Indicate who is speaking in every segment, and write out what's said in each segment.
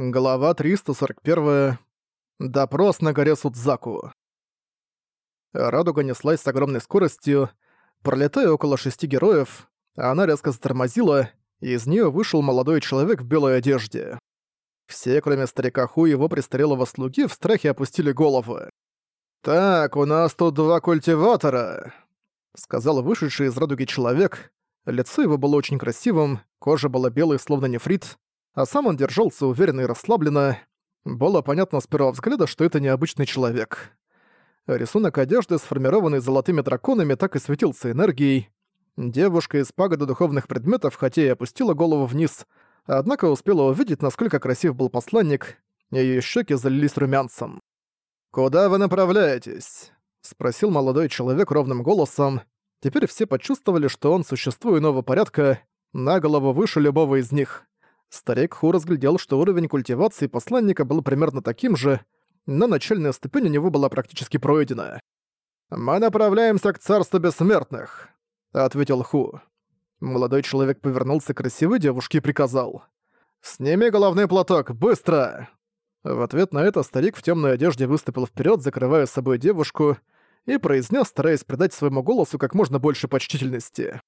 Speaker 1: Глава 341. Допрос на горе Судзаку. Радуга неслась с огромной скоростью, пролетая около шести героев, она резко затормозила, и из нее вышел молодой человек в белой одежде. Все, кроме старика Ху и его престарелого слуги, в страхе опустили головы. «Так, у нас тут два культиватора», — сказал вышедший из радуги человек. Лицо его было очень красивым, кожа была белой, словно нефрит, а сам он держался уверенно и расслабленно. Было понятно с первого взгляда, что это необычный человек. Рисунок одежды, сформированный золотыми драконами, так и светился энергией. Девушка из пагоды духовных предметов хотя и опустила голову вниз, однако успела увидеть, насколько красив был посланник, и её щеки залились румянцем. «Куда вы направляетесь?» — спросил молодой человек ровным голосом. Теперь все почувствовали, что он существо иного порядка, на голову выше любого из них. Старик Ху разглядел, что уровень культивации посланника был примерно таким же, но начальная ступень у него была практически пройдена. «Мы направляемся к царству бессмертных», — ответил Ху. Молодой человек повернулся к красивой девушке и приказал. «Сними головной платок, быстро!» В ответ на это старик в темной одежде выступил вперед, закрывая собой девушку, и произнес, стараясь придать своему голосу как можно больше почтительности.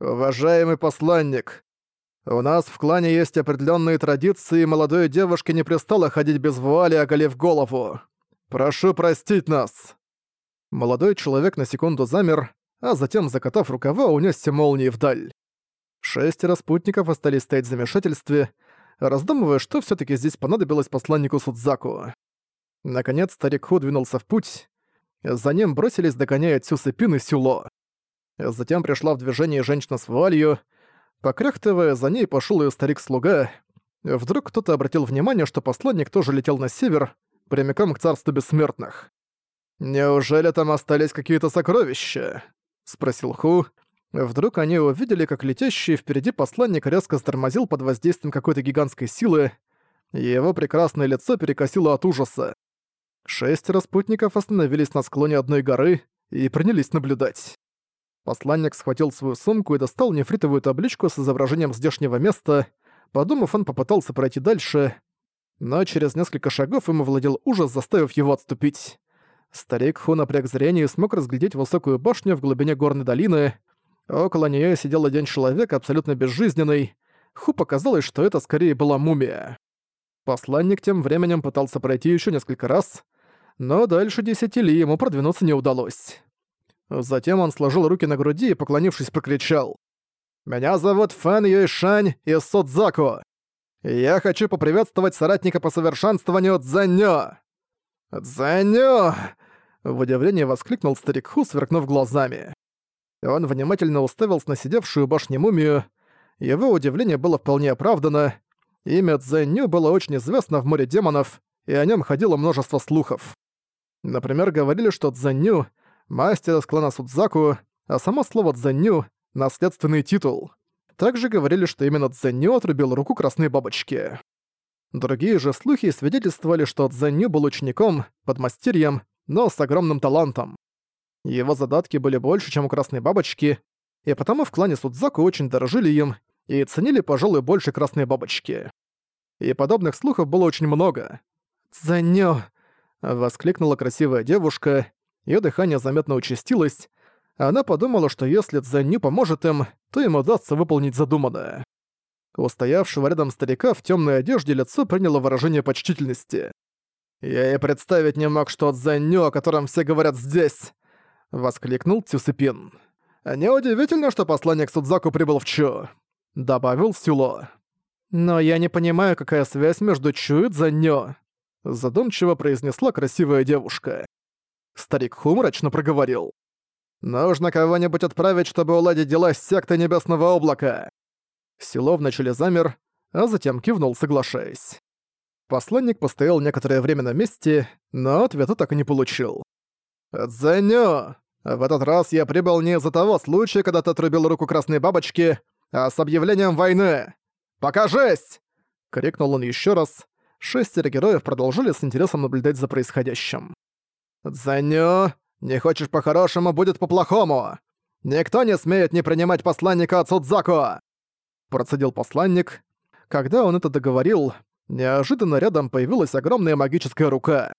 Speaker 1: «Уважаемый посланник, у нас в клане есть определенные традиции, и молодой девушке не пристало ходить без вуали, оголив голову. Прошу простить нас!» Молодой человек на секунду замер, а затем, закатав рукава, унесся молнией вдаль. Шестеро спутников остались стоять в замешательстве, раздумывая, что все таки здесь понадобилось посланнику Судзаку. Наконец старик Ху двинулся в путь. За ним бросились, догоняя Цюсепин и Сюло. Затем пришла в движение женщина с вуалью, Покряхтывая, за ней пошел ее старик-слуга. Вдруг кто-то обратил внимание, что посланник тоже летел на север, прямиком к царству бессмертных. «Неужели там остались какие-то сокровища?» — спросил Ху. Вдруг они увидели, как летящий впереди посланник резко затормозил под воздействием какой-то гигантской силы, и его прекрасное лицо перекосило от ужаса. Шесть распутников остановились на склоне одной горы и принялись наблюдать. Посланник схватил свою сумку и достал нефритовую табличку с изображением здешнего места. Подумав, он попытался пройти дальше, но через несколько шагов ему владел ужас, заставив его отступить. Старик Ху напряг зрение и смог разглядеть высокую башню в глубине горной долины. Около нее сидел один человек, абсолютно безжизненный. Ху показалось, что это скорее была мумия. Посланник тем временем пытался пройти еще несколько раз, но дальше десяти ли ему продвинуться не удалось. Затем он сложил руки на груди и, поклонившись, прокричал. «Меня зовут Фэн Юйшань из Судзаку. Я хочу поприветствовать соратника по совершенствованию Цзэньо!» «Цзэньо!» — в удивлении воскликнул старик Ху, сверкнув глазами. Он внимательно уставился на сидевшую башню мумию. Его удивление было вполне оправдано. Имя Цзэньо было очень известно в море демонов, и о нем ходило множество слухов. Например, говорили, что Цзэньо мастер из клана Судзаку, а само слово «дзенню» — наследственный титул. Также говорили, что именно Дзенню отрубил руку красной бабочки. Другие же слухи свидетельствовали, что Дзенню был учеником, подмастерьем, но с огромным талантом. Его задатки были больше, чем у красной бабочки, и потому в клане Судзаку очень дорожили им и ценили, пожалуй, больше красной бабочки. И подобных слухов было очень много. «Дзенню!» — воскликнула красивая девушка, Её дыхание заметно участилось, она подумала, что если Цзэнью поможет им, то им удастся выполнить задуманное. У стоявшего рядом старика в тёмной одежде лицо приняло выражение почтительности. «Я и представить не мог, что Цзэнью, о котором все говорят здесь!» — воскликнул Цюсипин. «Неудивительно, что посланник Судзаку прибыл в Чу», — добавил Сюло. «Но я не понимаю, какая связь между Чу и Цзэнью», — задумчиво произнесла красивая девушка. Старик Ху мрачно проговорил. «Нужно кого-нибудь отправить, чтобы уладить дела с сектой Небесного Облака!» Село вначале замер, а затем кивнул, соглашаясь. Посланник постоял некоторое время на месте, но ответа так и не получил. «Дзэню! В этот раз я прибыл не из-за того случая, когда ты отрубил руку Красной Бабочки, а с объявлением войны! Покажись!» — крикнул он еще раз. Шестеро героев продолжили с интересом наблюдать за происходящим. «Дзэню, не хочешь по-хорошему, будет по-плохому! Никто не смеет не принимать посланника от Судзаку!» Процедил посланник. Когда он это договорил, Неожиданно рядом появилась огромная магическая рука.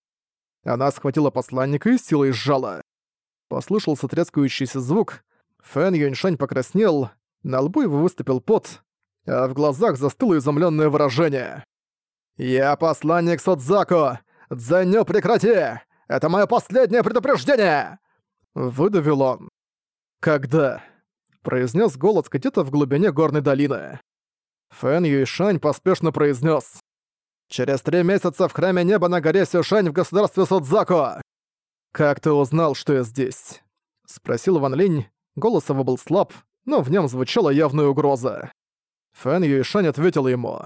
Speaker 1: Она схватила посланника и силой сжала. Послышался трескающийся звук. Фэн Юньшань покраснел, на лбу его выступил пот, а в глазах застыло изумленное выражение. «Я посланник Содзаку! Дзэню прекрати! Это мое последнее предупреждение!» Выдавил он. «Когда?» — произнес голос где-то в глубине горной долины. Фэн Юйшань поспешно произнес: «Через три месяца в храме неба на горе Сюшань в государстве Судзаку!» «Как ты узнал, что я здесь?» — спросил Ван Линь. Голос его был слаб, но в нем звучала явная угроза. Фэн Юйшань ответил ему.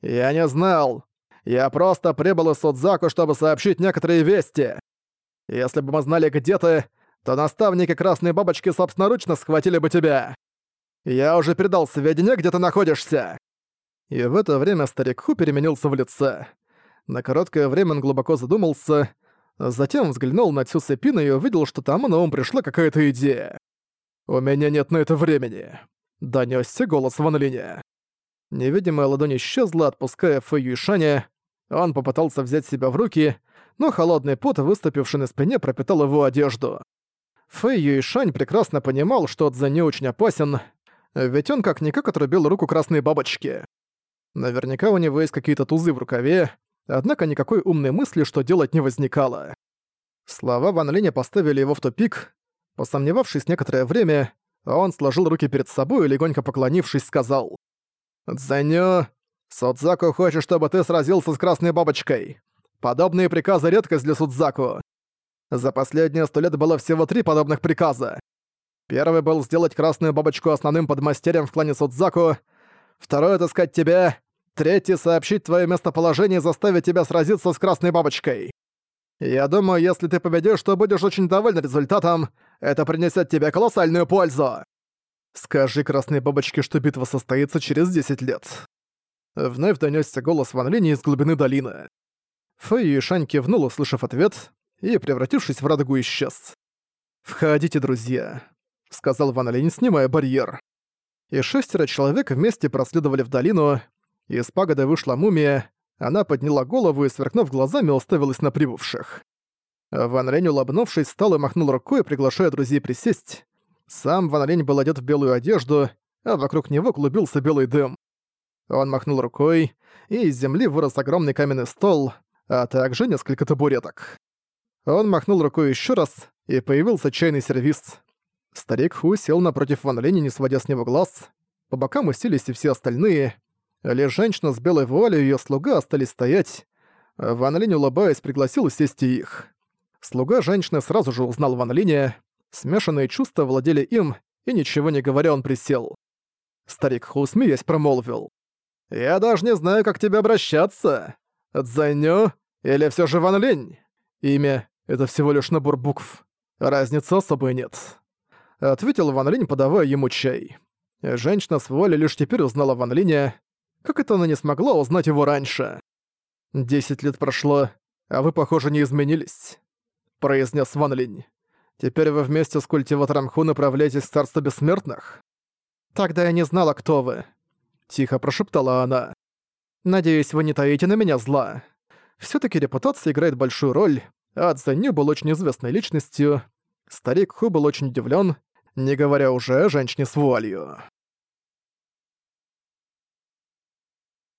Speaker 1: «Я не знал. Я просто прибыл из Судзаку, чтобы сообщить некоторые вести. Если бы мы знали, где ты, то наставники Красной Бабочки собственноручно схватили бы тебя. Я уже передал сведения, где ты находишься». И в это время старик Ху переменился в лице. На короткое время он глубоко задумался, затем взглянул на Цю Сэпина и увидел, что там на ум пришла какая-то идея. «У меня нет на это времени», — донёсся голос Ван Линя. Невидимая ладонь исчезла, отпуская Фэй Юйшаня. Он попытался взять себя в руки, но холодный пот, выступивший на спине, пропитал его одежду. Фэй Юйшань прекрасно понимал, что Цзэнь очень опасен, ведь он как-никак отрубил руку красной бабочки. Наверняка у него есть какие-то тузы в рукаве, однако никакой умной мысли, что делать, не возникало. Слова Ван Линя поставили его в тупик. Посомневавшись некоторое время, он сложил руки перед собой и, легонько поклонившись, сказал «Дзэню, Судзаку хочет, чтобы ты сразился с красной бабочкой. Подобные приказы — редкость для Судзаку. За последние сто лет было всего три подобных приказа. Первый был сделать красную бабочку основным подмастерьем в клане Судзаку, второй — отыскать тебя, третий — сообщить твое местоположение и заставить тебя сразиться с красной бабочкой. Я думаю, если ты победишь, то будешь очень доволен результатом, это принесет тебе колоссальную пользу. Скажи красной бабочке, что битва состоится через 10 лет. Вновь донёсся голос Ван Линь из глубины долины. Фэй Юишань кивнул, услышав ответ, и, превратившись в радугу, исчез. «Входите, друзья», — сказал Ван Линь, снимая барьер. И шестеро человек вместе проследовали в долину, из пагоды вышла мумия, она подняла голову и, сверкнув глазами, уставилась на прибывших. Ван Линь, улыбнувшись, встал и махнул рукой, приглашая друзей присесть. Сам Ван Линь был одет в белую одежду, а вокруг него клубился белый дым. Он махнул рукой, и из земли вырос огромный каменный стол, а также несколько табуреток. Он махнул рукой еще раз, и появился чайный сервиз. Старик Ху сел напротив Ван Лени, не сводя с него глаз. По бокам уселись и все остальные. Лишь женщина с белой вуалью и её слуга остались стоять. Ван Линь, улыбаясь, пригласил сесть и их. Слуга женщины сразу же узнал Ван Линя. Смешанные чувства владели им, и ничего не говоря, он присел. Старик Ху, смеясь, промолвил. «Я даже не знаю, как к тебе обращаться. Цзэню или всё же Ван Линь? Имя — это всего лишь набор букв. Разницы особой нет ответил Ван Линь, подавая ему чай. Женщина с волей лишь теперь узнала Ван Линя. Как это она не смогла узнать его раньше? «Десять лет прошло, а вы, похоже, не изменились», — произнес Ван Линь. «Теперь вы вместе с культиватором Ху направляетесь в Царство Бессмертных?» «Тогда я не знала, кто вы», — тихо прошептала она. «Надеюсь, вы не таите на меня зла. все таки репутация играет большую роль, а Цзэнью был очень известной личностью. Старик Ху был очень удивлен, не говоря уже о женщине с вуалью.